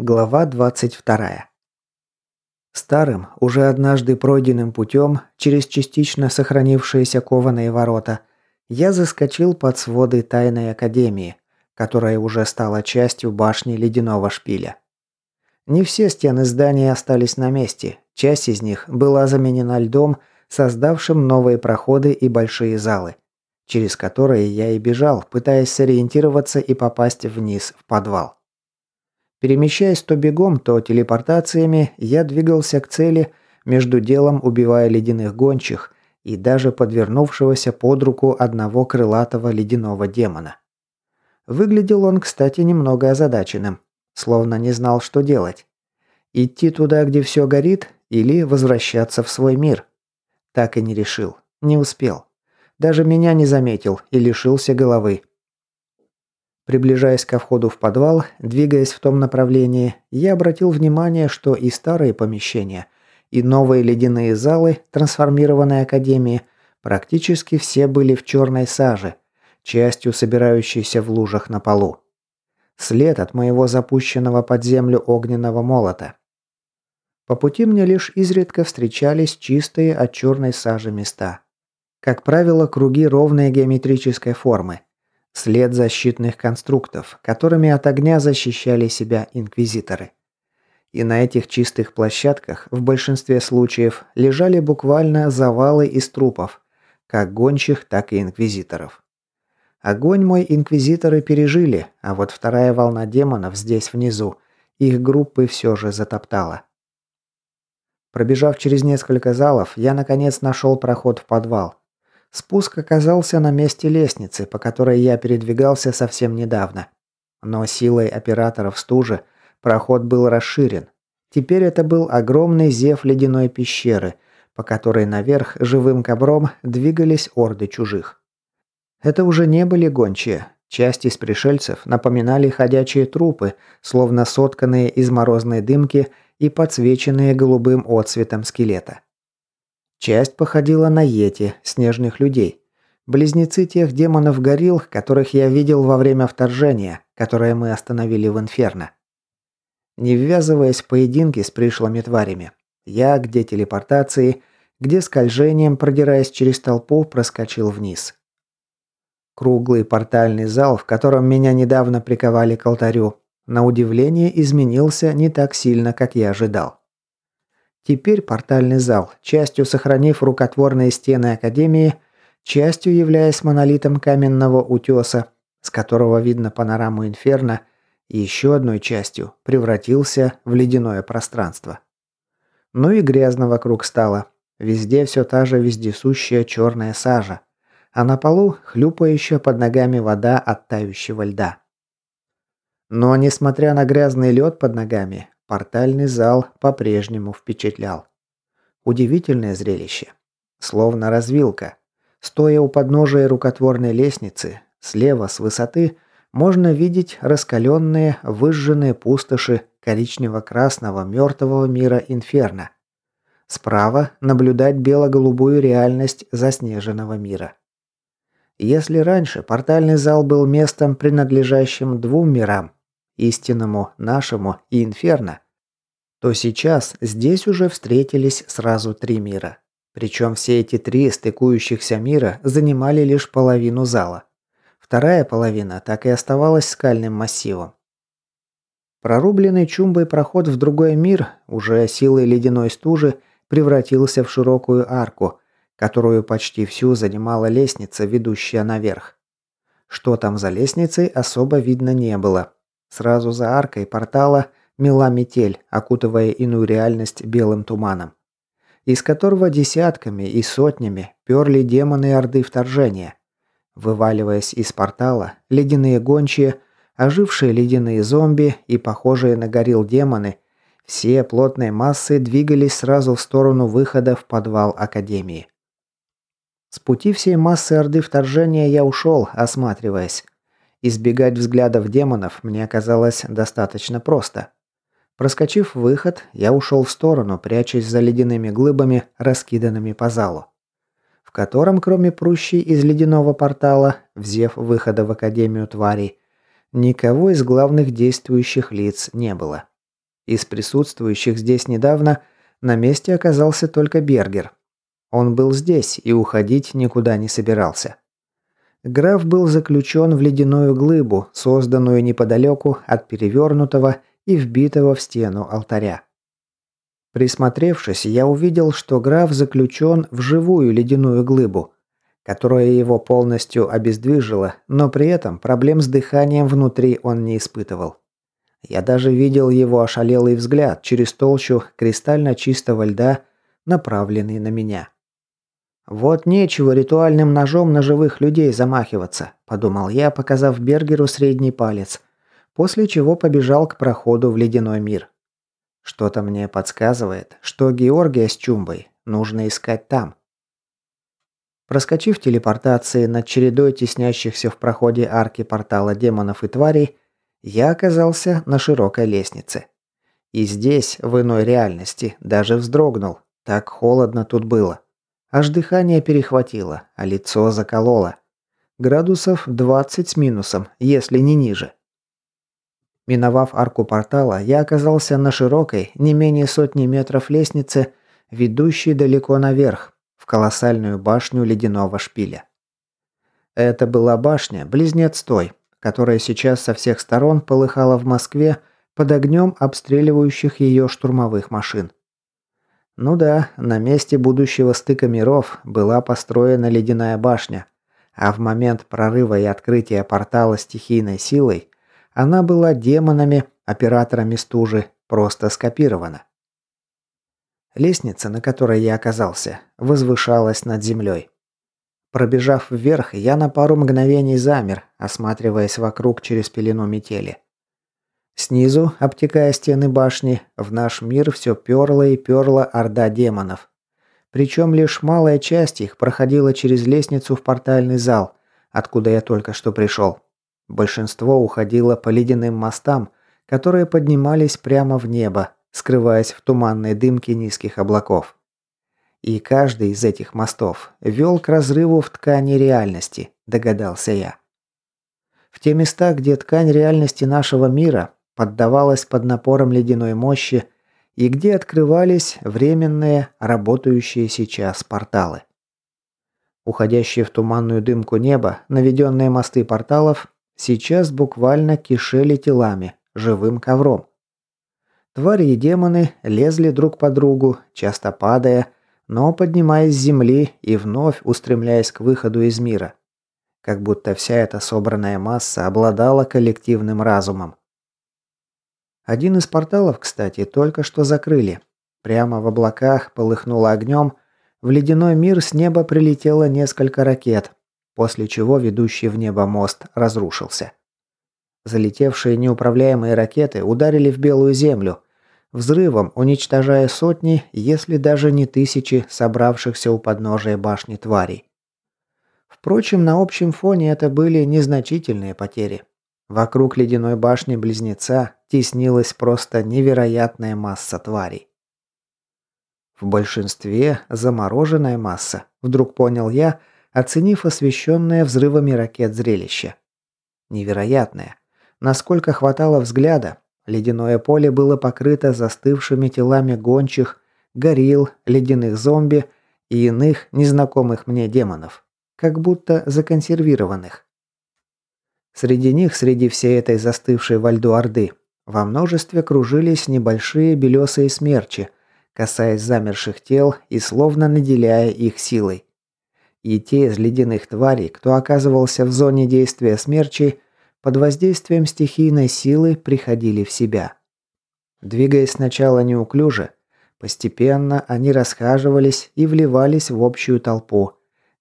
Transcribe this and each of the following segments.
Глава 22. Старым, уже однажды пройденным путем, через частично сохранившиеся кованые ворота, я заскочил под своды тайной академии, которая уже стала частью башни ледяного шпиля. Не все стены здания остались на месте, часть из них была заменена льдом, создавшим новые проходы и большие залы, через которые я и бежал, пытаясь сориентироваться и попасть вниз в подвал. Перемещаясь то бегом, то телепортациями, я двигался к цели, между делом убивая ледяных гончих и даже подвернувшегося под руку одного крылатого ледяного демона. Выглядел он, кстати, немного озадаченным, словно не знал, что делать. Идти туда, где все горит, или возвращаться в свой мир. Так и не решил. Не успел. Даже меня не заметил и лишился головы. Приближаясь ко входу в подвал, двигаясь в том направлении, я обратил внимание, что и старые помещения, и новые ледяные залы трансформированной академии практически все были в черной саже, частью собирающейся в лужах на полу. След от моего запущенного под землю огненного молота. По пути мне лишь изредка встречались чистые от черной сажи места. Как правило, круги ровной геометрической формы – След защитных конструктов, которыми от огня защищали себя инквизиторы. И на этих чистых площадках в большинстве случаев лежали буквально завалы из трупов, как гончих, так и инквизиторов. Огонь мой инквизиторы пережили, а вот вторая волна демонов здесь внизу, их группы все же затоптала. Пробежав через несколько залов, я наконец нашел проход в подвал, Спуск оказался на месте лестницы, по которой я передвигался совсем недавно. Но силой операторов стужи проход был расширен. Теперь это был огромный зев ледяной пещеры, по которой наверх живым кобром двигались орды чужих. Это уже не были гончие. Часть из пришельцев напоминали ходячие трупы, словно сотканные из морозной дымки и подсвеченные голубым отцветом скелета. Часть походила на йети, снежных людей. Близнецы тех демонов-горилл, которых я видел во время вторжения, которое мы остановили в Инферно. Не ввязываясь в поединки с пришлыми тварями, я где телепортации, где скольжением, продираясь через толпу, проскочил вниз. Круглый портальный зал, в котором меня недавно приковали к алтарю, на удивление изменился не так сильно, как я ожидал. Теперь портальный зал, частью сохранив рукотворные стены Академии, частью являясь монолитом каменного утеса, с которого видно панораму Инферно, и еще одной частью превратился в ледяное пространство. Ну и грязно вокруг стало. Везде все та же вездесущая черная сажа, а на полу хлюпающая под ногами вода от тающего льда. Но, несмотря на грязный лед под ногами, Портальный зал по-прежнему впечатлял. Удивительное зрелище. Словно развилка. Стоя у подножия рукотворной лестницы, слева с высоты можно видеть раскаленные, выжженные пустоши коричнево-красного мертвого мира Инферно. Справа наблюдать бело-голубую реальность заснеженного мира. Если раньше портальный зал был местом, принадлежащим двум мирам, истинному, нашему и инферно, то сейчас здесь уже встретились сразу три мира. Причем все эти три стыкующихся мира занимали лишь половину зала. Вторая половина так и оставалась скальным массивом. Прорубленный чумбой проход в другой мир, уже силой ледяной стужи, превратился в широкую арку, которую почти всю занимала лестница, ведущая наверх. Что там за лестницей, особо видно не было. Сразу за аркой портала мела метель, окутывая иную реальность белым туманом, из которого десятками и сотнями перли демоны Орды Вторжения. Вываливаясь из портала, ледяные гончие, ожившие ледяные зомби и похожие на горил демоны, все плотной массы двигались сразу в сторону выхода в подвал Академии. С пути всей массы Орды Вторжения я ушел, осматриваясь. Избегать взглядов демонов мне оказалось достаточно просто. Проскочив выход, я ушел в сторону, прячась за ледяными глыбами, раскиданными по залу, в котором, кроме прущей из ледяного портала, взев выхода в Академию тварей, никого из главных действующих лиц не было. Из присутствующих здесь недавно на месте оказался только Бергер. Он был здесь и уходить никуда не собирался. Граф был заключен в ледяную глыбу, созданную неподалеку от перевернутого и вбитого в стену алтаря. Присмотревшись, я увидел, что граф заключен в живую ледяную глыбу, которая его полностью обездвижила, но при этом проблем с дыханием внутри он не испытывал. Я даже видел его ошалелый взгляд через толщу кристально чистого льда, направленный на меня. «Вот нечего ритуальным ножом на живых людей замахиваться», – подумал я, показав Бергеру средний палец, после чего побежал к проходу в ледяной мир. Что-то мне подсказывает, что Георгия с Чумбой нужно искать там. Проскочив телепортации над чередой теснящихся в проходе арки портала демонов и тварей, я оказался на широкой лестнице. И здесь, в иной реальности, даже вздрогнул. Так холодно тут было. Аж дыхание перехватило, а лицо закололо. Градусов 20 с минусом, если не ниже. Миновав арку портала, я оказался на широкой, не менее сотни метров лестнице, ведущей далеко наверх, в колоссальную башню ледяного шпиля. Это была башня, близнец той, которая сейчас со всех сторон полыхала в Москве под огнем обстреливающих ее штурмовых машин. Ну да, на месте будущего стыка миров была построена ледяная башня, а в момент прорыва и открытия портала стихийной силой она была демонами, операторами стужи, просто скопирована. Лестница, на которой я оказался, возвышалась над землей. Пробежав вверх, я на пару мгновений замер, осматриваясь вокруг через пелену метели. Снизу, обтекая стены башни, в наш мир все перла и перла орда демонов. Причем лишь малая часть их проходила через лестницу в портальный зал, откуда я только что пришел. Большинство уходило по ледяным мостам, которые поднимались прямо в небо, скрываясь в туманной дымке низких облаков. И каждый из этих мостов вел к разрыву в ткани реальности, догадался я. В те места, где ткань реальности нашего мира поддавалась под напором ледяной мощи и где открывались временные, работающие сейчас порталы. Уходящие в туманную дымку неба, наведенные мосты порталов, сейчас буквально кишели телами, живым ковром. Твари и демоны лезли друг по другу, часто падая, но поднимаясь с земли и вновь устремляясь к выходу из мира. Как будто вся эта собранная масса обладала коллективным разумом. Один из порталов, кстати, только что закрыли. Прямо в облаках полыхнуло огнем, в ледяной мир с неба прилетело несколько ракет, после чего ведущий в небо мост разрушился. Залетевшие неуправляемые ракеты ударили в белую землю, взрывом уничтожая сотни, если даже не тысячи собравшихся у подножия башни тварей. Впрочем, на общем фоне это были незначительные потери. Вокруг ледяной башни Близнеца теснилась просто невероятная масса тварей. В большинстве замороженная масса, вдруг понял я, оценив освещенное взрывами ракет зрелище. Невероятное. Насколько хватало взгляда, ледяное поле было покрыто застывшими телами гончих, горилл, ледяных зомби и иных незнакомых мне демонов, как будто законсервированных. Среди них, среди всей этой застывшей во льду орды, во множестве кружились небольшие белесые смерчи, касаясь замерших тел и словно наделяя их силой. И те из ледяных тварей, кто оказывался в зоне действия смерчей, под воздействием стихийной силы приходили в себя. Двигаясь сначала неуклюже, постепенно они расхаживались и вливались в общую толпу,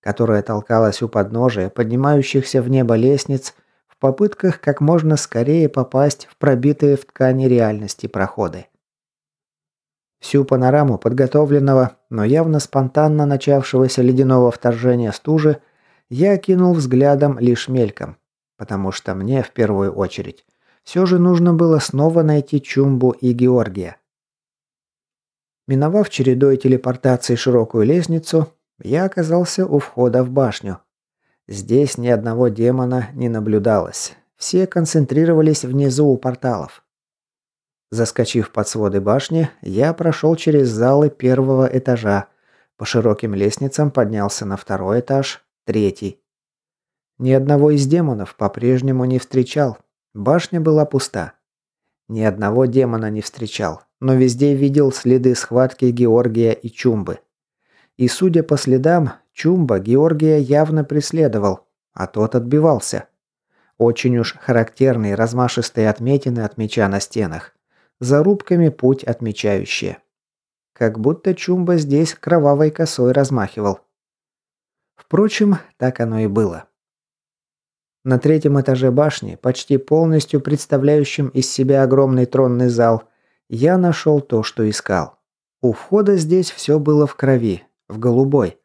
которая толкалась у подножия поднимающихся в небо лестниц в попытках как можно скорее попасть в пробитые в ткани реальности проходы. Всю панораму подготовленного, но явно спонтанно начавшегося ледяного вторжения стужи я окинул взглядом лишь мельком, потому что мне в первую очередь все же нужно было снова найти Чумбу и Георгия. Миновав чередой телепортации широкую лестницу, я оказался у входа в башню, Здесь ни одного демона не наблюдалось. Все концентрировались внизу у порталов. Заскочив под своды башни, я прошел через залы первого этажа, по широким лестницам поднялся на второй этаж, третий. Ни одного из демонов по-прежнему не встречал. Башня была пуста. Ни одного демона не встречал, но везде видел следы схватки Георгия и Чумбы. И судя по следам, Чумба Георгия явно преследовал, а тот отбивался. Очень уж характерные размашистые отметины от меча на стенах. Зарубками путь отмечающие. Как будто Чумба здесь кровавой косой размахивал. Впрочем, так оно и было. На третьем этаже башни, почти полностью представляющем из себя огромный тронный зал, я нашел то, что искал. У входа здесь все было в крови, в голубой.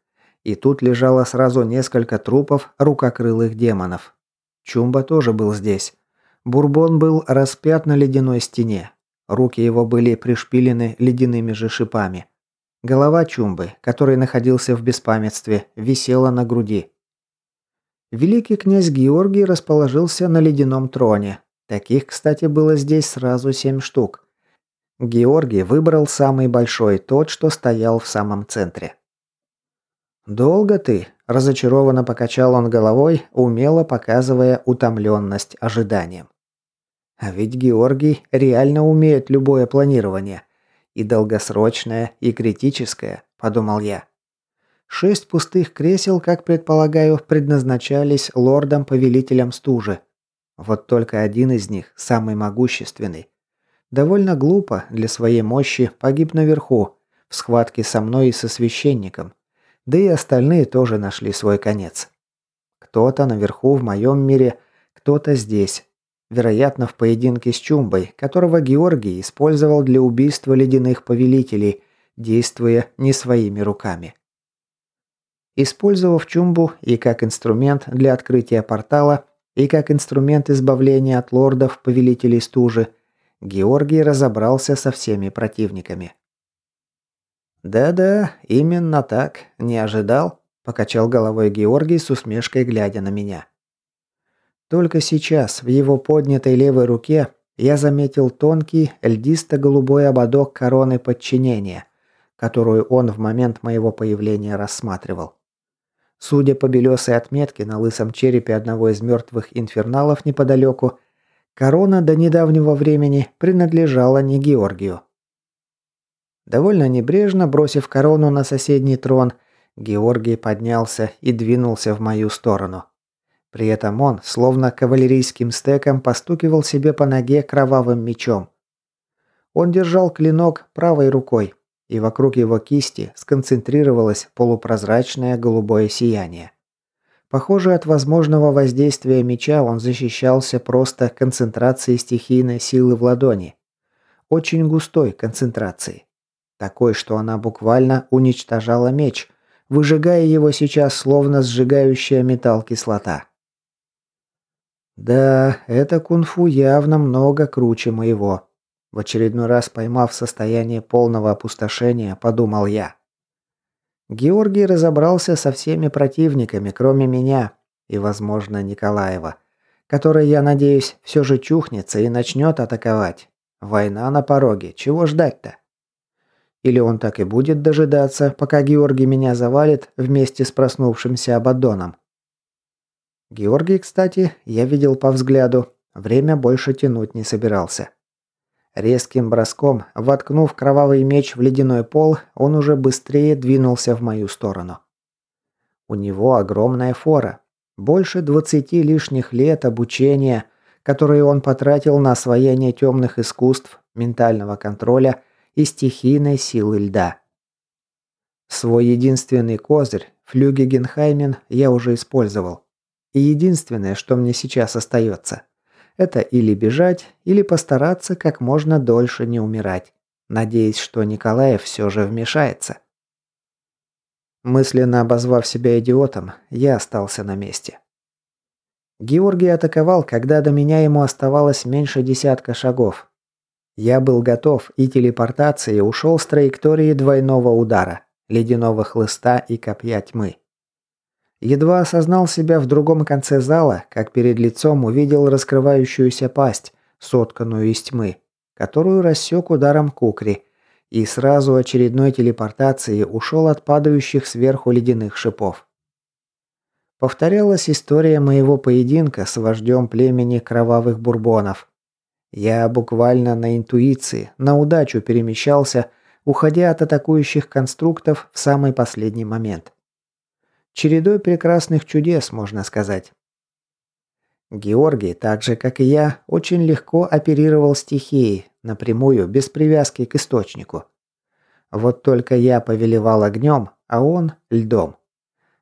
И тут лежало сразу несколько трупов рукокрылых демонов. Чумба тоже был здесь. Бурбон был распят на ледяной стене. Руки его были пришпилены ледяными же шипами. Голова Чумбы, который находился в беспамятстве, висела на груди. Великий князь Георгий расположился на ледяном троне. Таких, кстати, было здесь сразу семь штук. Георгий выбрал самый большой, тот, что стоял в самом центре. «Долго ты?» – разочарованно покачал он головой, умело показывая утомленность ожиданием. А ведь Георгий реально умеет любое планирование. И долгосрочное, и критическое, подумал я. Шесть пустых кресел, как предполагаю, предназначались лордам-повелителям стужи. Вот только один из них, самый могущественный. Довольно глупо для своей мощи погиб наверху, в схватке со мной и со священником, да и остальные тоже нашли свой конец. Кто-то наверху в моем мире, кто-то здесь. Вероятно, в поединке с Чумбой, которого Георгий использовал для убийства ледяных повелителей, действуя не своими руками. Использовав Чумбу и как инструмент для открытия портала, и как инструмент избавления от лордов, повелителей стужи, Георгий разобрался со всеми противниками. «Да-да, именно так. Не ожидал?» – покачал головой Георгий с усмешкой, глядя на меня. Только сейчас в его поднятой левой руке я заметил тонкий льдисто-голубой ободок короны подчинения, которую он в момент моего появления рассматривал. Судя по белесой отметке на лысом черепе одного из мертвых инферналов неподалеку, корона до недавнего времени принадлежала не Георгию. Довольно небрежно бросив корону на соседний трон, Георгий поднялся и двинулся в мою сторону. При этом он, словно кавалерийским стеком, постукивал себе по ноге кровавым мечом. Он держал клинок правой рукой, и вокруг его кисти сконцентрировалось полупрозрачное голубое сияние. Похоже, от возможного воздействия меча он защищался просто концентрацией стихийной силы в ладони. Очень густой концентрацией. Такой, что она буквально уничтожала меч, выжигая его сейчас словно сжигающая металл кислота. Да, это кунг-фу явно много круче моего. В очередной раз поймав состояние полного опустошения, подумал я. Георгий разобрался со всеми противниками, кроме меня и, возможно, Николаева, который, я надеюсь, все же чухнется и начнет атаковать. Война на пороге, чего ждать-то? Или он так и будет дожидаться, пока Георгий меня завалит вместе с проснувшимся Абаддоном? Георгий, кстати, я видел по взгляду, время больше тянуть не собирался. Резким броском, воткнув кровавый меч в ледяной пол, он уже быстрее двинулся в мою сторону. У него огромная фора. Больше двадцати лишних лет обучения, которые он потратил на освоение темных искусств, ментального контроля и стихийной силы льда. Свой единственный козырь, флюги Генхаймен, я уже использовал. И единственное, что мне сейчас остается, это или бежать, или постараться как можно дольше не умирать, надеясь, что Николаев все же вмешается. Мысленно обозвав себя идиотом, я остался на месте. Георгий атаковал, когда до меня ему оставалось меньше десятка шагов, я был готов и телепортацией ушел с траектории двойного удара, ледяного хлыста и копья тьмы. Едва осознал себя в другом конце зала, как перед лицом увидел раскрывающуюся пасть, сотканную из тьмы, которую рассек ударом кукри, и сразу очередной телепортацией ушел от падающих сверху ледяных шипов. Повторялась история моего поединка с вождем племени кровавых бурбонов. Я буквально на интуиции, на удачу перемещался, уходя от атакующих конструктов в самый последний момент. Чередой прекрасных чудес, можно сказать. Георгий, так же как и я, очень легко оперировал стихией, напрямую, без привязки к источнику. Вот только я повелевал огнем, а он – льдом.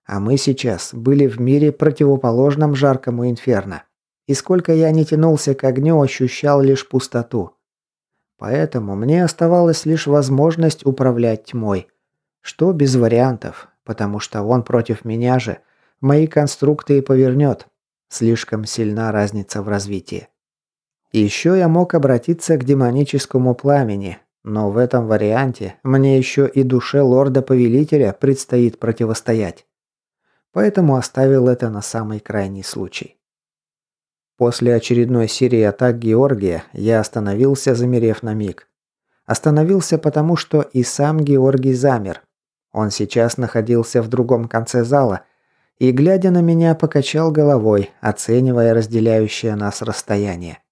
А мы сейчас были в мире противоположном жаркому инферно. И сколько я не тянулся к огню, ощущал лишь пустоту. Поэтому мне оставалась лишь возможность управлять тьмой. Что без вариантов, потому что он против меня же мои конструкты и повернет. Слишком сильна разница в развитии. Еще я мог обратиться к демоническому пламени, но в этом варианте мне еще и душе лорда-повелителя предстоит противостоять. Поэтому оставил это на самый крайний случай. После очередной серии атак Георгия я остановился, замерев на миг. Остановился потому, что и сам Георгий замер. Он сейчас находился в другом конце зала и, глядя на меня, покачал головой, оценивая разделяющее нас расстояние.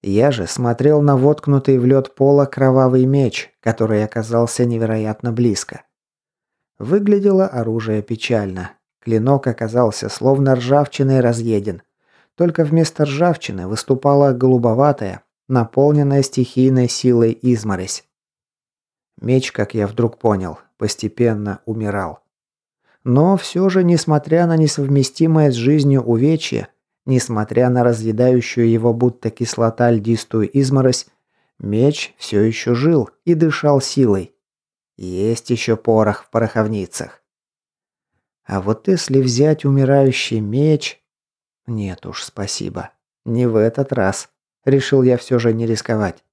Я же смотрел на воткнутый в лед пола кровавый меч, который оказался невероятно близко. Выглядело оружие печально. Клинок оказался словно ржавчиной разъеден. Только вместо ржавчины выступала голубоватая, наполненная стихийной силой изморозь. Меч, как я вдруг понял, постепенно умирал. Но все же, несмотря на несовместимое с жизнью увечье, Несмотря на разъедающую его будто кислота льдистую изморозь, меч все еще жил и дышал силой. Есть еще порох в пороховницах. А вот если взять умирающий меч... Нет уж, спасибо. Не в этот раз. Решил я все же не рисковать.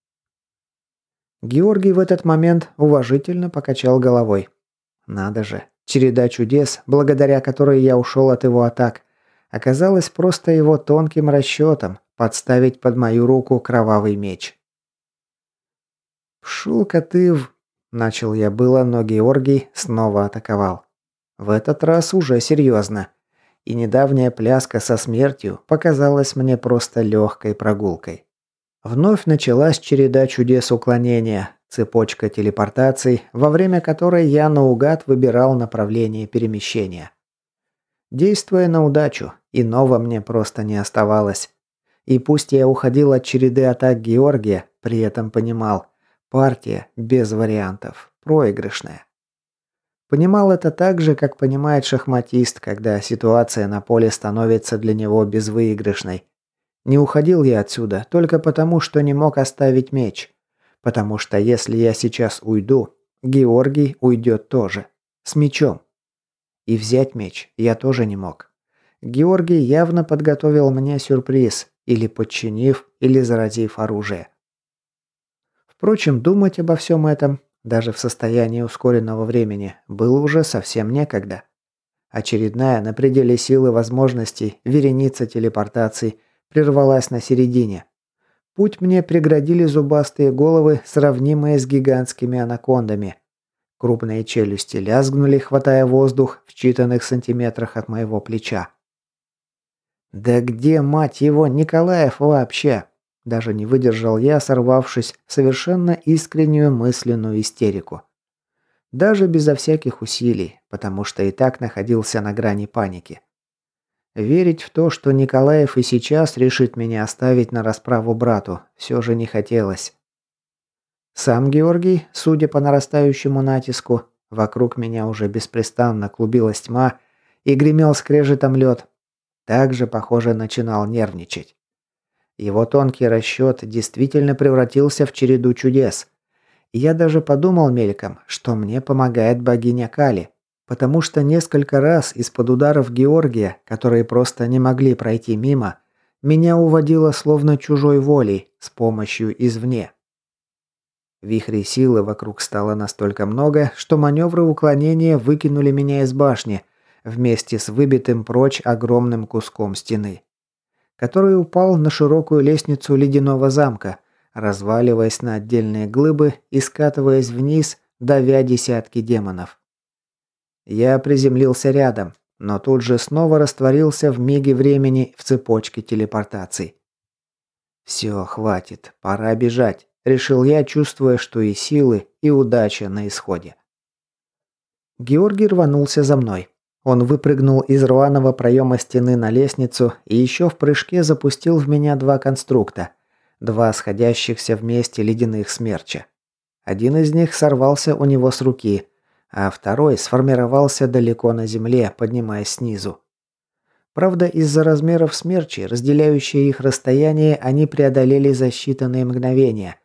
Георгий в этот момент уважительно покачал головой. Надо же, череда чудес, благодаря которой я ушел от его атак, оказалось просто его тонким расчетом подставить под мою руку кровавый меч. «Пшел-ка ты в...» – начал я было, но Георгий снова атаковал. В этот раз уже серьезно. И недавняя пляска со смертью показалась мне просто легкой прогулкой. Вновь началась череда чудес уклонения, цепочка телепортаций, во время которой я наугад выбирал направление перемещения. Действуя на удачу, иного мне просто не оставалось. И пусть я уходил от череды атак Георгия, при этом понимал, партия без вариантов, проигрышная. Понимал это так же, как понимает шахматист, когда ситуация на поле становится для него безвыигрышной. Не уходил я отсюда только потому, что не мог оставить меч. Потому что если я сейчас уйду, Георгий уйдет тоже. С мечом. И взять меч я тоже не мог. Георгий явно подготовил мне сюрприз, или подчинив, или заразив оружие. Впрочем, думать обо всем этом, даже в состоянии ускоренного времени, было уже совсем некогда. Очередная на пределе силы возможностей вереница телепортаций прервалась на середине. Путь мне преградили зубастые головы, сравнимые с гигантскими анакондами, Крупные челюсти лязгнули, хватая воздух в считанных сантиметрах от моего плеча. «Да где, мать его, Николаев вообще?» Даже не выдержал я, сорвавшись совершенно искреннюю мысленную истерику. Даже безо всяких усилий, потому что и так находился на грани паники. Верить в то, что Николаев и сейчас решит меня оставить на расправу брату, все же не хотелось. Сам Георгий, судя по нарастающему натиску, вокруг меня уже беспрестанно клубилась тьма и гремел скрежетом лед, также, похоже, начинал нервничать. Его тонкий расчет действительно превратился в череду чудес. я даже подумал мельком, что мне помогает богиня Кали, потому что несколько раз из-под ударов Георгия, которые просто не могли пройти мимо, меня уводило словно чужой волей, с помощью извне. Вихрей силы вокруг стало настолько много, что маневры уклонения выкинули меня из башни вместе с выбитым прочь огромным куском стены, который упал на широкую лестницу ледяного замка, разваливаясь на отдельные глыбы и скатываясь вниз, давя десятки демонов. Я приземлился рядом, но тут же снова растворился в миге времени в цепочке телепортаций. «Все, хватит, пора бежать», – решил я, чувствуя, что и силы, и удача на исходе. Георгий рванулся за мной. Он выпрыгнул из рваного проема стены на лестницу и еще в прыжке запустил в меня два конструкта. Два сходящихся вместе ледяных смерча. Один из них сорвался у него с руки, а второй сформировался далеко на земле, поднимаясь снизу. Правда, из-за размеров смерчи, разделяющие их расстояние, они преодолели за считанные мгновения.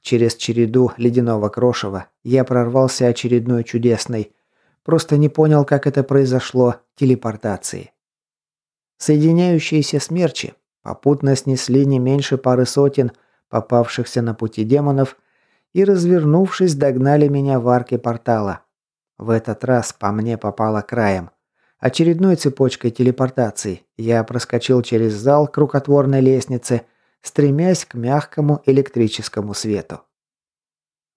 Через череду ледяного крошева я прорвался очередной чудесной, просто не понял, как это произошло, телепортации. Соединяющиеся смерчи попутно снесли не меньше пары сотен попавшихся на пути демонов и, развернувшись, догнали меня в арке портала. В этот раз по мне попало краем. Очередной цепочкой телепортаций я проскочил через зал к рукотворной лестнице, стремясь к мягкому электрическому свету.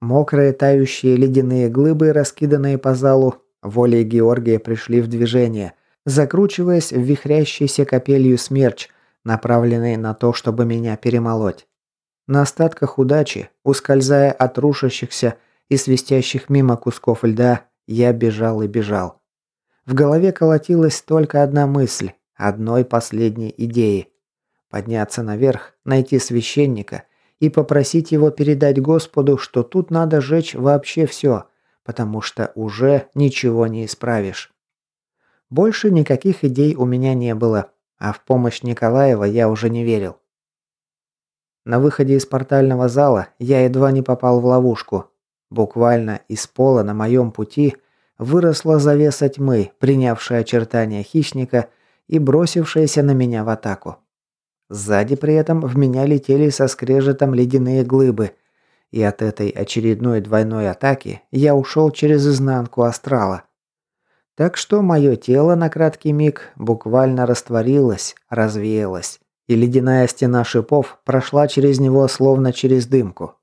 Мокрые тающие ледяные глыбы, раскиданные по залу, волей Георгия пришли в движение, закручиваясь в вихрящийся капелью смерч, направленный на то, чтобы меня перемолоть. На остатках удачи, ускользая от рушащихся и свистящих мимо кусков льда, я бежал и бежал. В голове колотилась только одна мысль, одной последней идеи. Подняться наверх, найти священника и попросить его передать Господу, что тут надо жечь вообще все, потому что уже ничего не исправишь. Больше никаких идей у меня не было, а в помощь Николаева я уже не верил. На выходе из портального зала я едва не попал в ловушку, Буквально из пола на моем пути выросла завеса тьмы, принявшая очертания хищника и бросившаяся на меня в атаку. Сзади при этом в меня летели со скрежетом ледяные глыбы, и от этой очередной двойной атаки я ушел через изнанку астрала. Так что мое тело на краткий миг буквально растворилось, развеялось, и ледяная стена шипов прошла через него словно через дымку.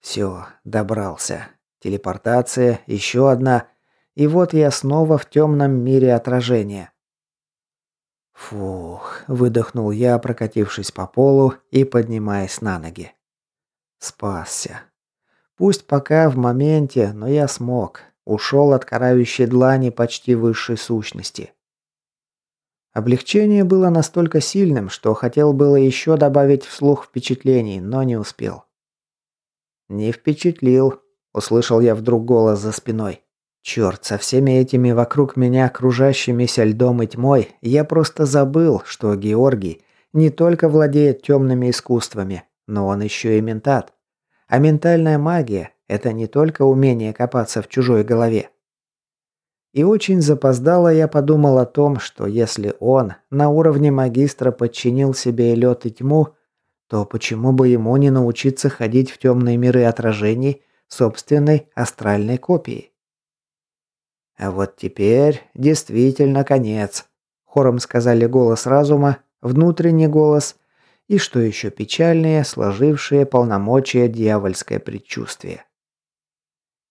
Все, добрался. Телепортация, еще одна. И вот я снова в темном мире отражения. Фух, выдохнул я, прокатившись по полу и поднимаясь на ноги. Спасся. Пусть пока в моменте, но я смог. Ушел от карающей длани почти высшей сущности. Облегчение было настолько сильным, что хотел было еще добавить вслух впечатлений, но не успел. «Не впечатлил», – услышал я вдруг голос за спиной. Черт, со всеми этими вокруг меня кружащимися льдом и тьмой, я просто забыл, что Георгий не только владеет темными искусствами, но он еще и ментат. А ментальная магия – это не только умение копаться в чужой голове. И очень запоздало я подумал о том, что если он на уровне магистра подчинил себе лед и тьму, то почему бы ему не научиться ходить в темные миры отражений собственной астральной копии? А вот теперь действительно конец, хором сказали голос разума, внутренний голос и, что еще печальнее, сложившее полномочия дьявольское предчувствие.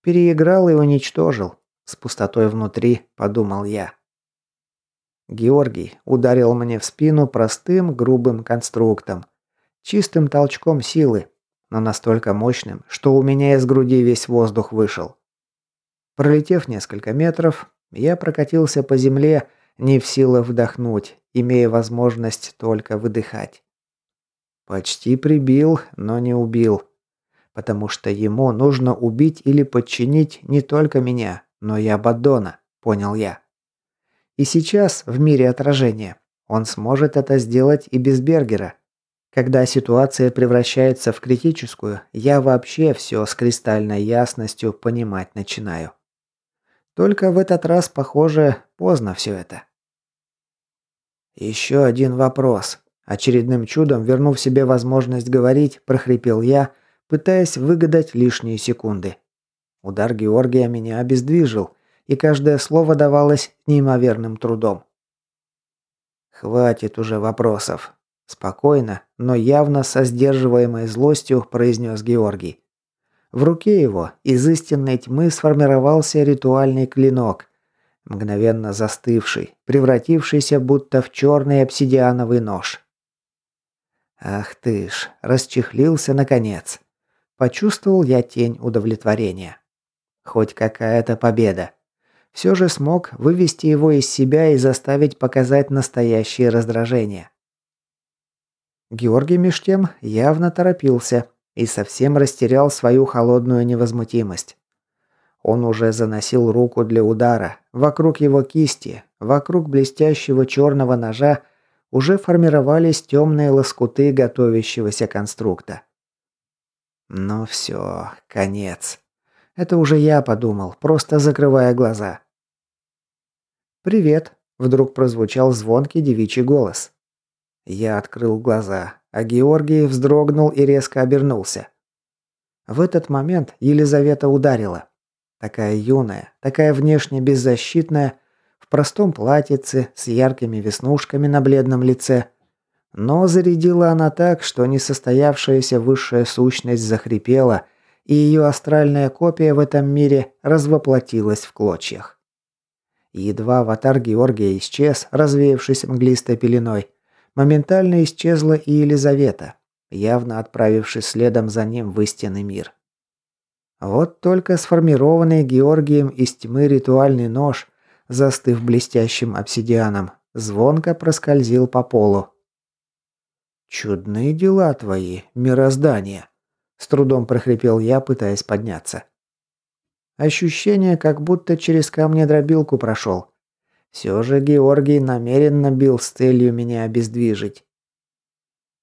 Переиграл и уничтожил, с пустотой внутри, подумал я. Георгий ударил мне в спину простым грубым конструктом – Чистым толчком силы, но настолько мощным, что у меня из груди весь воздух вышел. Пролетев несколько метров, я прокатился по земле, не в силах вдохнуть, имея возможность только выдыхать. Почти прибил, но не убил. Потому что ему нужно убить или подчинить не только меня, но и Абаддона, понял я. И сейчас, в мире отражения, он сможет это сделать и без Бергера, когда ситуация превращается в критическую, я вообще все с кристальной ясностью понимать начинаю. Только в этот раз, похоже, поздно все это. Еще один вопрос. Очередным чудом, вернув себе возможность говорить, прохрипел я, пытаясь выгадать лишние секунды. Удар Георгия меня обездвижил, и каждое слово давалось неимоверным трудом. «Хватит уже вопросов. Спокойно, но явно со сдерживаемой злостью произнес Георгий. В руке его из истинной тьмы сформировался ритуальный клинок, мгновенно застывший, превратившийся будто в черный обсидиановый нож. Ах ты ж, расчехлился наконец. Почувствовал я тень удовлетворения. Хоть какая-то победа. Все же смог вывести его из себя и заставить показать настоящее раздражение. Георгий меж тем явно торопился и совсем растерял свою холодную невозмутимость. Он уже заносил руку для удара. Вокруг его кисти, вокруг блестящего черного ножа уже формировались темные лоскуты готовящегося конструкта. Ну все, конец. Это уже я подумал, просто закрывая глаза. «Привет», – вдруг прозвучал звонкий девичий голос. Я открыл глаза, а Георгий вздрогнул и резко обернулся. В этот момент Елизавета ударила. Такая юная, такая внешне беззащитная, в простом платьице, с яркими веснушками на бледном лице. Но зарядила она так, что несостоявшаяся высшая сущность захрипела, и ее астральная копия в этом мире развоплотилась в клочьях. Едва аватар Георгия исчез, развеявшись мглистой пеленой, моментально исчезла и Елизавета, явно отправившись следом за ним в истинный мир. Вот только сформированный Георгием из тьмы ритуальный нож застыв блестящим обсидианом, звонко проскользил по полу. «Чудные дела твои, мироздание!» – с трудом прохрипел я, пытаясь подняться. Ощущение, как будто через камнедробилку прошел. Все же Георгий намеренно бил с целью меня обездвижить.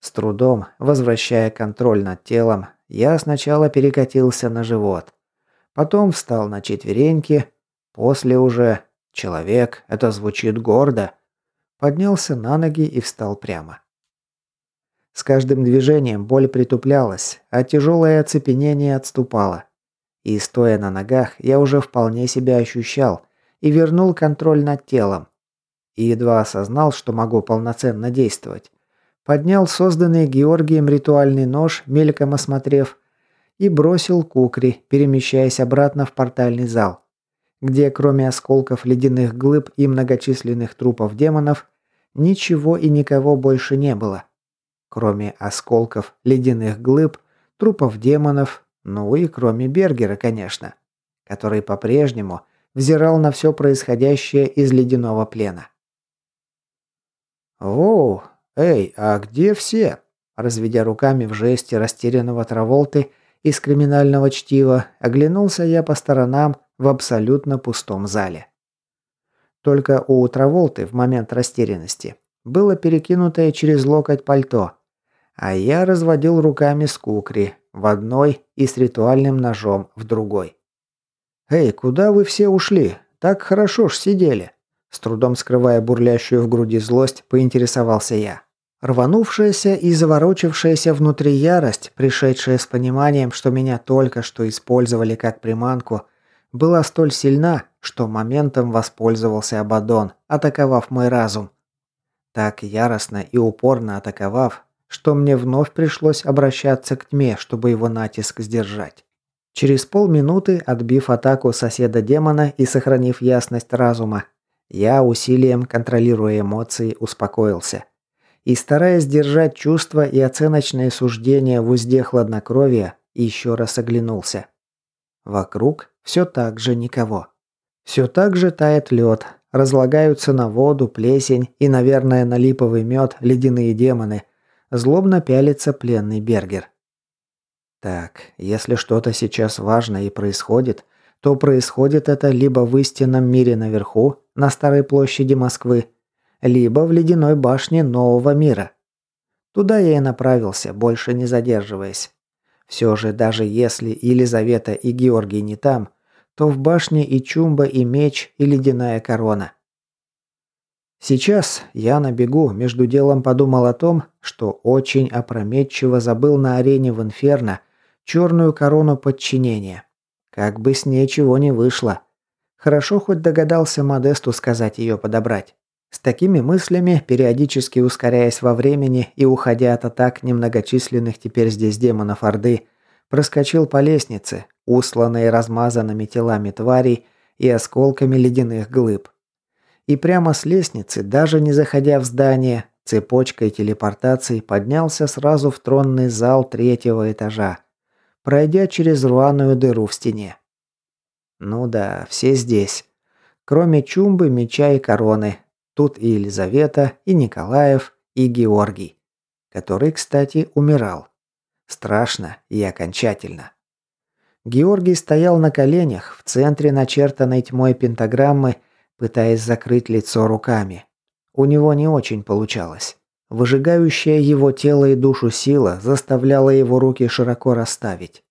С трудом, возвращая контроль над телом, я сначала перекатился на живот. Потом встал на четвереньки, после уже Человек, это звучит гордо. Поднялся на ноги и встал прямо. С каждым движением боль притуплялась, а тяжелое оцепенение отступало. И стоя на ногах, я уже вполне себя ощущал и вернул контроль над телом. И едва осознал, что могу полноценно действовать. Поднял созданный Георгием ритуальный нож, мельком осмотрев, и бросил кукри, перемещаясь обратно в портальный зал где кроме осколков ледяных глыб и многочисленных трупов демонов, ничего и никого больше не было. Кроме осколков ледяных глыб, трупов демонов, ну и кроме Бергера, конечно, который по-прежнему взирал на все происходящее из ледяного плена. «Воу! Эй, а где все?» Разведя руками в жесте растерянного Траволты из криминального чтива, оглянулся я по сторонам в абсолютно пустом зале. Только у Траволты в момент растерянности было перекинутое через локоть пальто, а я разводил руками с кукри в одной и с ритуальным ножом в другой. «Эй, куда вы все ушли? Так хорошо ж сидели!» С трудом скрывая бурлящую в груди злость, поинтересовался я. Рванувшаяся и заворочившаяся внутри ярость, пришедшая с пониманием, что меня только что использовали как приманку, была столь сильна, что моментом воспользовался Абадон, атаковав мой разум. Так яростно и упорно атаковав, что мне вновь пришлось обращаться к тьме, чтобы его натиск сдержать. Через полминуты, отбив атаку соседа-демона и сохранив ясность разума, я усилием, контролируя эмоции, успокоился. И стараясь держать чувства и оценочные суждения в узде хладнокровия, еще раз оглянулся. Вокруг все так же никого. Все так же тает лед, разлагаются на воду, плесень и, наверное, на липовый мед ледяные демоны. Злобно пялится пленный Бергер. Так, если что-то сейчас важное и происходит, то происходит это либо в истинном мире наверху, на Старой площади Москвы, либо в ледяной башне Нового мира. Туда я и направился, больше не задерживаясь. Все же, даже если Елизавета и Георгий не там, то в башне и чумба, и меч, и ледяная корона. Сейчас я на бегу между делом подумал о том, что очень опрометчиво забыл на арене в Инферно черную корону подчинения. Как бы с ней чего не вышло. Хорошо хоть догадался Модесту сказать ее подобрать. С такими мыслями, периодически ускоряясь во времени и уходя от атак немногочисленных теперь здесь демонов Орды, проскочил по лестнице, усланной размазанными телами тварей и осколками ледяных глыб. И прямо с лестницы, даже не заходя в здание, цепочкой телепортации поднялся сразу в тронный зал третьего этажа, пройдя через рваную дыру в стене. Ну да, все здесь. Кроме Чумбы, Меча и Короны. Тут и Елизавета, и Николаев, и Георгий. Который, кстати, умирал. Страшно и окончательно. Георгий стоял на коленях в центре начертанной тьмой пентаграммы, пытаясь закрыть лицо руками. У него не очень получалось. Выжигающая его тело и душу сила заставляла его руки широко расставить.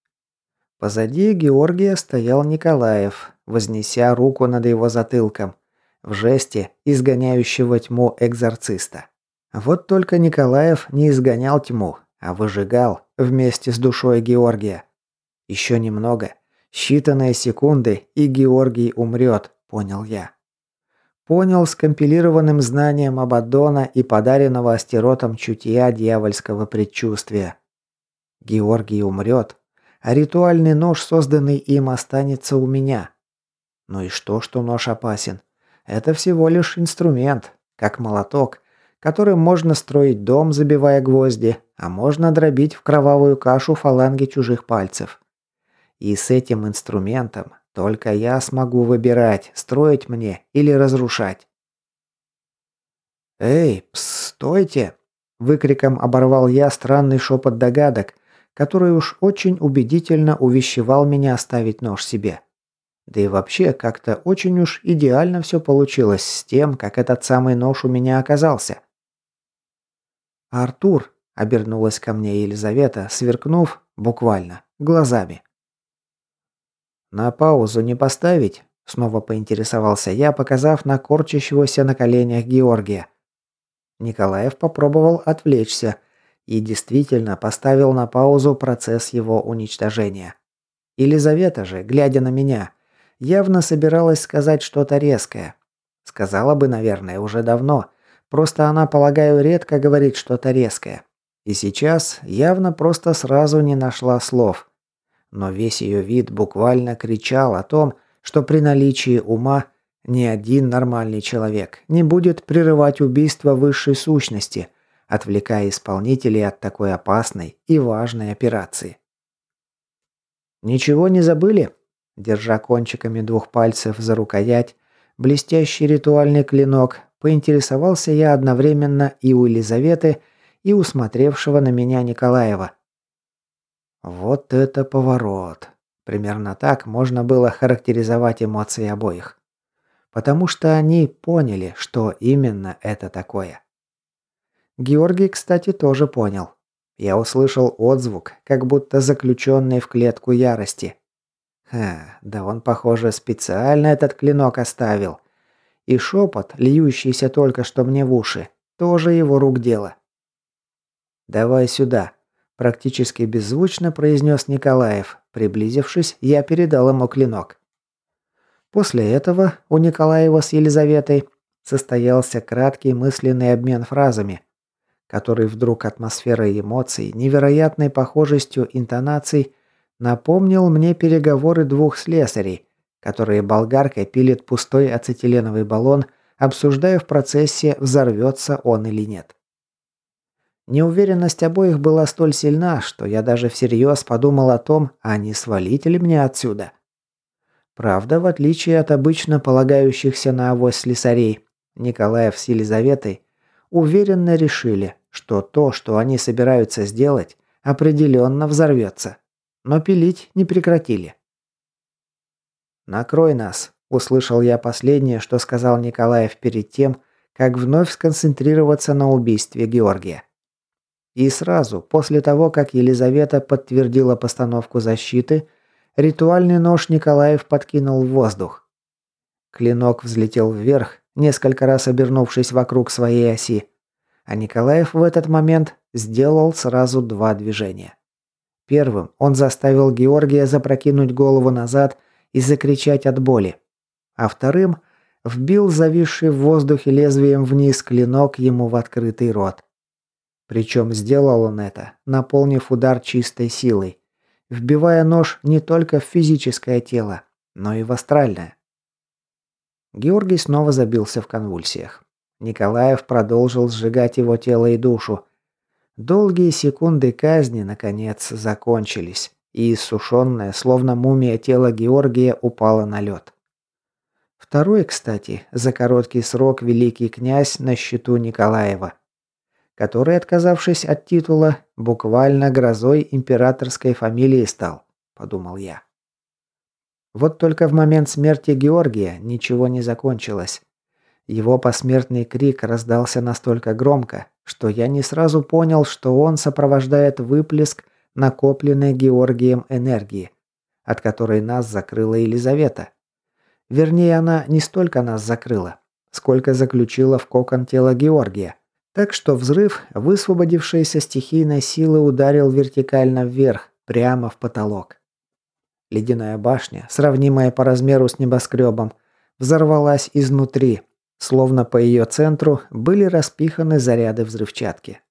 Позади Георгия стоял Николаев, вознеся руку над его затылком, в жесте изгоняющего тьму экзорциста. Вот только Николаев не изгонял тьму, а выжигал вместе с душой Георгия. Еще немного, считанные секунды, и Георгий умрет, понял я. Понял с компилированным знанием Абаддона и подаренного астеротом чутья дьявольского предчувствия. Георгий умрет, а ритуальный нож, созданный им, останется у меня. Ну и что, что нож опасен? Это всего лишь инструмент, как молоток, которым можно строить дом, забивая гвозди, а можно дробить в кровавую кашу фаланги чужих пальцев. И с этим инструментом только я смогу выбирать, строить мне или разрушать. «Эй, стойте!» – выкриком оборвал я странный шепот догадок, который уж очень убедительно увещевал меня оставить нож себе. Да и вообще, как-то очень уж идеально все получилось с тем, как этот самый нож у меня оказался. «Артур», – обернулась ко мне Елизавета, сверкнув, буквально, глазами. «На паузу не поставить?» – снова поинтересовался я, показав на корчащегося на коленях Георгия. Николаев попробовал отвлечься и действительно поставил на паузу процесс его уничтожения. Елизавета же, глядя на меня, явно собиралась сказать что-то резкое. Сказала бы, наверное, уже давно. Просто она, полагаю, редко говорит что-то резкое. И сейчас явно просто сразу не нашла слов – но весь ее вид буквально кричал о том, что при наличии ума ни один нормальный человек не будет прерывать убийство высшей сущности, отвлекая исполнителей от такой опасной и важной операции. «Ничего не забыли?» Держа кончиками двух пальцев за рукоять, блестящий ритуальный клинок, поинтересовался я одновременно и у Елизаветы, и у смотревшего на меня Николаева – вот это поворот. Примерно так можно было характеризовать эмоции обоих. Потому что они поняли, что именно это такое. Георгий, кстати, тоже понял. Я услышал отзвук, как будто заключенный в клетку ярости. Ха, да он, похоже, специально этот клинок оставил. И шепот, льющийся только что мне в уши, тоже его рук дело. «Давай сюда», Практически беззвучно произнес Николаев. Приблизившись, я передал ему клинок. После этого у Николаева с Елизаветой состоялся краткий мысленный обмен фразами, который вдруг атмосферой эмоций, невероятной похожестью интонаций напомнил мне переговоры двух слесарей, которые болгаркой пилит пустой ацетиленовый баллон, обсуждая в процессе, взорвется он или нет. Неуверенность обоих была столь сильна, что я даже всерьез подумал о том, а не свалить ли мне отсюда. Правда, в отличие от обычно полагающихся на авось слесарей, Николаев с Елизаветой уверенно решили, что то, что они собираются сделать, определенно взорвется. Но пилить не прекратили. «Накрой нас», – услышал я последнее, что сказал Николаев перед тем, как вновь сконцентрироваться на убийстве Георгия. И сразу, после того, как Елизавета подтвердила постановку защиты, ритуальный нож Николаев подкинул в воздух. Клинок взлетел вверх, несколько раз обернувшись вокруг своей оси, а Николаев в этот момент сделал сразу два движения. Первым он заставил Георгия запрокинуть голову назад и закричать от боли, а вторым вбил зависший в воздухе лезвием вниз клинок ему в открытый рот. Причем сделал он это, наполнив удар чистой силой, вбивая нож не только в физическое тело, но и в астральное. Георгий снова забился в конвульсиях. Николаев продолжил сжигать его тело и душу. Долгие секунды казни, наконец, закончились, и иссушенное, словно мумия тело Георгия упало на лед. Второй, кстати, за короткий срок великий князь на счету Николаева, который, отказавшись от титула, буквально грозой императорской фамилии стал, подумал я. Вот только в момент смерти Георгия ничего не закончилось. Его посмертный крик раздался настолько громко, что я не сразу понял, что он сопровождает выплеск накопленной Георгием энергии, от которой нас закрыла Елизавета. Вернее, она не столько нас закрыла, сколько заключила в кокон тело Георгия. Так что взрыв, высвободившейся стихийной силы, ударил вертикально вверх, прямо в потолок. Ледяная башня, сравнимая по размеру с небоскребом, взорвалась изнутри, словно по ее центру были распиханы заряды взрывчатки.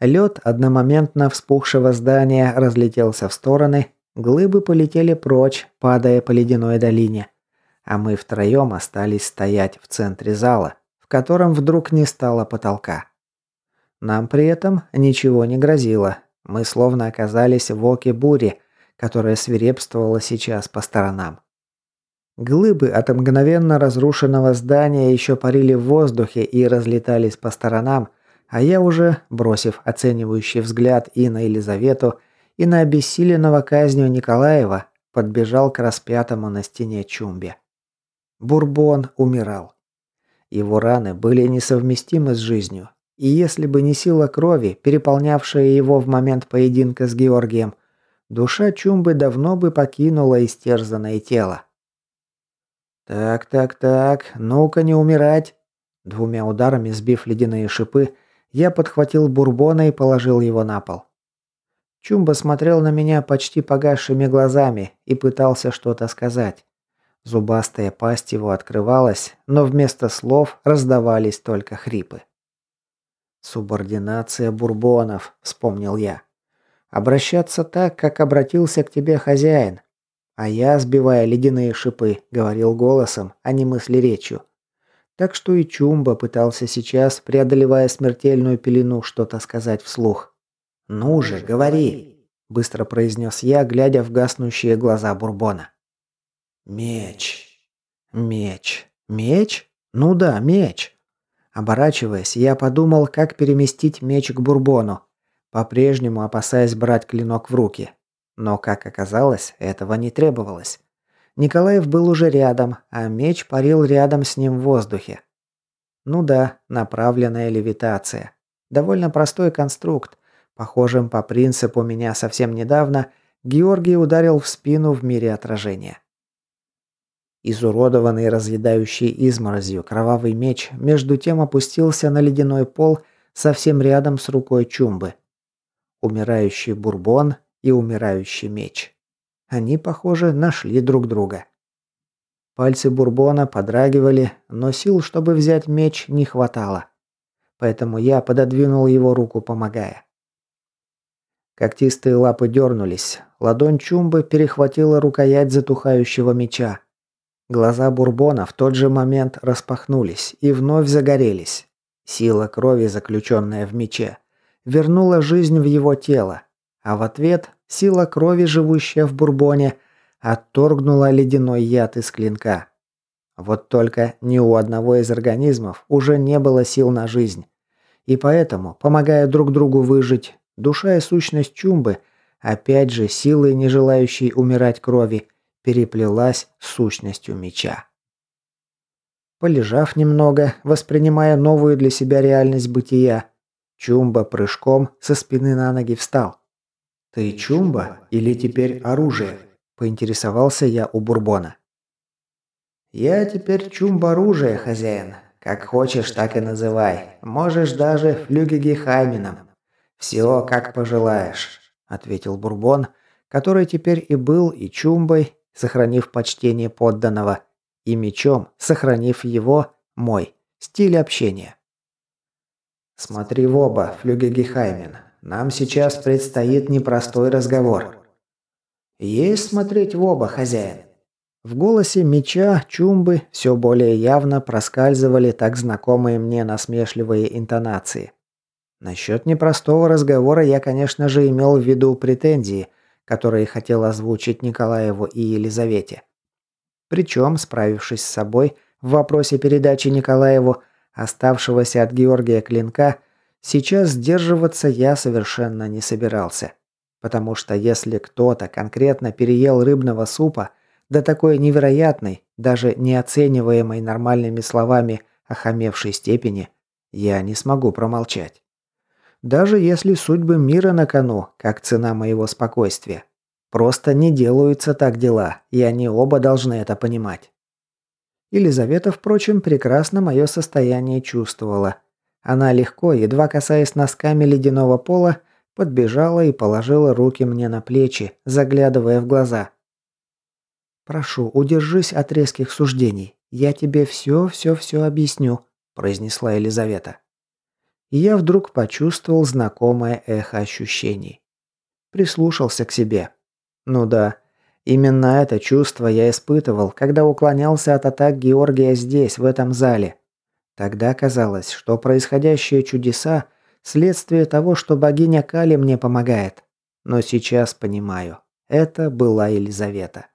Лед одномоментно вспухшего здания разлетелся в стороны, глыбы полетели прочь, падая по ледяной долине. А мы втроем остались стоять в центре зала, в котором вдруг не стало потолка. Нам при этом ничего не грозило. Мы словно оказались в оке бури, которая свирепствовала сейчас по сторонам. Глыбы от мгновенно разрушенного здания еще парили в воздухе и разлетались по сторонам, а я уже, бросив оценивающий взгляд и на Елизавету, и на обессиленного казнью Николаева, подбежал к распятому на стене чумбе. Бурбон умирал. Его раны были несовместимы с жизнью, и если бы не сила крови, переполнявшая его в момент поединка с Георгием, душа Чумбы давно бы покинула истерзанное тело. «Так, так, так, ну-ка не умирать!» Двумя ударами сбив ледяные шипы, я подхватил бурбона и положил его на пол. Чумба смотрел на меня почти погасшими глазами и пытался что-то сказать. Зубастая пасть его открывалась, но вместо слов раздавались только хрипы. «Субординация бурбонов», — вспомнил я. Обращаться так, как обратился к тебе хозяин. А я, сбивая ледяные шипы, говорил голосом, а не мысли речью. Так что и Чумба пытался сейчас, преодолевая смертельную пелену, что-то сказать вслух. «Ну же, говори!» – быстро произнес я, глядя в гаснущие глаза Бурбона. «Меч! Меч! Меч? Ну да, меч!» Оборачиваясь, я подумал, как переместить меч к Бурбону, по-прежнему опасаясь брать клинок в руки. Но, как оказалось, этого не требовалось. Николаев был уже рядом, а меч парил рядом с ним в воздухе. Ну да, направленная левитация. Довольно простой конструкт. Похожим по принципу меня совсем недавно Георгий ударил в спину в мире отражения. Изуродованный разъедающий изморозью кровавый меч между тем опустился на ледяной пол совсем рядом с рукой Чумбы. Умирающий бурбон и умирающий меч. Они, похоже, нашли друг друга. Пальцы бурбона подрагивали, но сил, чтобы взять меч, не хватало. Поэтому я пододвинул его руку, помогая. Когтистые лапы дернулись. Ладонь Чумбы перехватила рукоять затухающего меча. Глаза Бурбона в тот же момент распахнулись и вновь загорелись. Сила крови, заключенная в мече, вернула жизнь в его тело, а в ответ сила крови, живущая в бурбоне, отторгнула ледяной яд из клинка. Вот только ни у одного из организмов уже не было сил на жизнь. И поэтому, помогая друг другу выжить, душа и сущность Чумбы, опять же силой, не желающей умирать крови, переплелась с сущностью меча. Полежав немного, воспринимая новую для себя реальность бытия, Чумба прыжком со спины на ноги встал. «Ты Чумба или теперь оружие?» – поинтересовался я у Бурбона. «Я теперь Чумба оружие, хозяин. Как хочешь, так и называй. Можешь даже флюгиги Хаймином. Все, как пожелаешь», – ответил Бурбон, который теперь и был и Чумбой, сохранив почтение подданного, и мечом, сохранив его, мой, стиль общения. «Смотри в оба, Флюгегехаймен. Нам сейчас предстоит непростой разговор». «Есть смотреть в оба, хозяин». В голосе меча Чумбы все более явно проскальзывали так знакомые мне насмешливые интонации. Насчет непростого разговора я, конечно же, имел в виду претензии, которые хотел озвучить Николаеву и Елизавете. Причем, справившись с собой в вопросе передачи Николаеву, оставшегося от Георгия клинка, сейчас сдерживаться я совершенно не собирался. Потому что если кто-то конкретно переел рыбного супа, до такой невероятной, даже не оцениваемой нормальными словами охамевшей степени, я не смогу промолчать. Даже если судьбы мира на кону, как цена моего спокойствия. Просто не делаются так дела, и они оба должны это понимать. Елизавета, впрочем, прекрасно мое состояние чувствовала. Она легко, едва касаясь носками ледяного пола, подбежала и положила руки мне на плечи, заглядывая в глаза. «Прошу, удержись от резких суждений. Я тебе все-все-все объясню», – произнесла Елизавета. И я вдруг почувствовал знакомое эхо ощущений. Прислушался к себе. Ну да, именно это чувство я испытывал, когда уклонялся от атак Георгия здесь, в этом зале. Тогда казалось, что происходящие чудеса – следствие того, что богиня Кали мне помогает. Но сейчас понимаю, это была Елизавета.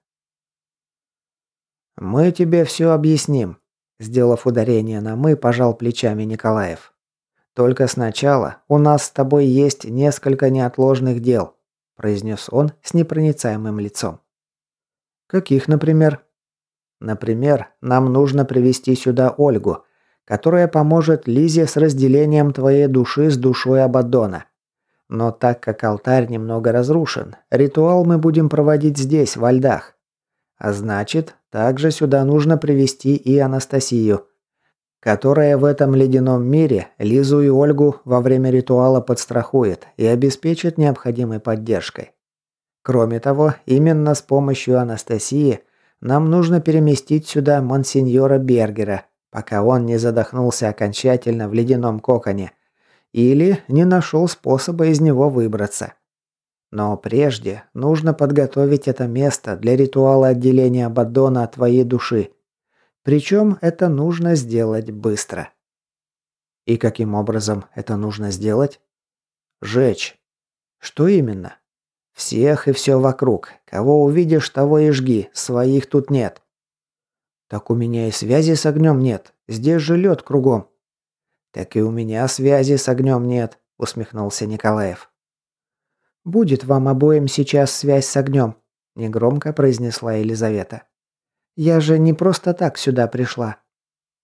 «Мы тебе все объясним», – сделав ударение на «мы», пожал плечами Николаев. «Только сначала у нас с тобой есть несколько неотложных дел», – произнес он с непроницаемым лицом. «Каких, например?» «Например, нам нужно привести сюда Ольгу, которая поможет Лизе с разделением твоей души с душой Абаддона. Но так как алтарь немного разрушен, ритуал мы будем проводить здесь, во льдах. А значит, также сюда нужно привести и Анастасию, которая в этом ледяном мире Лизу и Ольгу во время ритуала подстрахует и обеспечит необходимой поддержкой. Кроме того, именно с помощью Анастасии нам нужно переместить сюда монсеньора Бергера, пока он не задохнулся окончательно в ледяном коконе или не нашел способа из него выбраться. Но прежде нужно подготовить это место для ритуала отделения Баддона от твоей души. Причем это нужно сделать быстро. И каким образом это нужно сделать? Жечь. Что именно? Всех и все вокруг. Кого увидишь, того и жги. Своих тут нет. Так у меня и связи с огнем нет. Здесь же лед кругом. Так и у меня связи с огнем нет, усмехнулся Николаев. «Будет вам обоим сейчас связь с огнем», – негромко произнесла Елизавета. «Я же не просто так сюда пришла.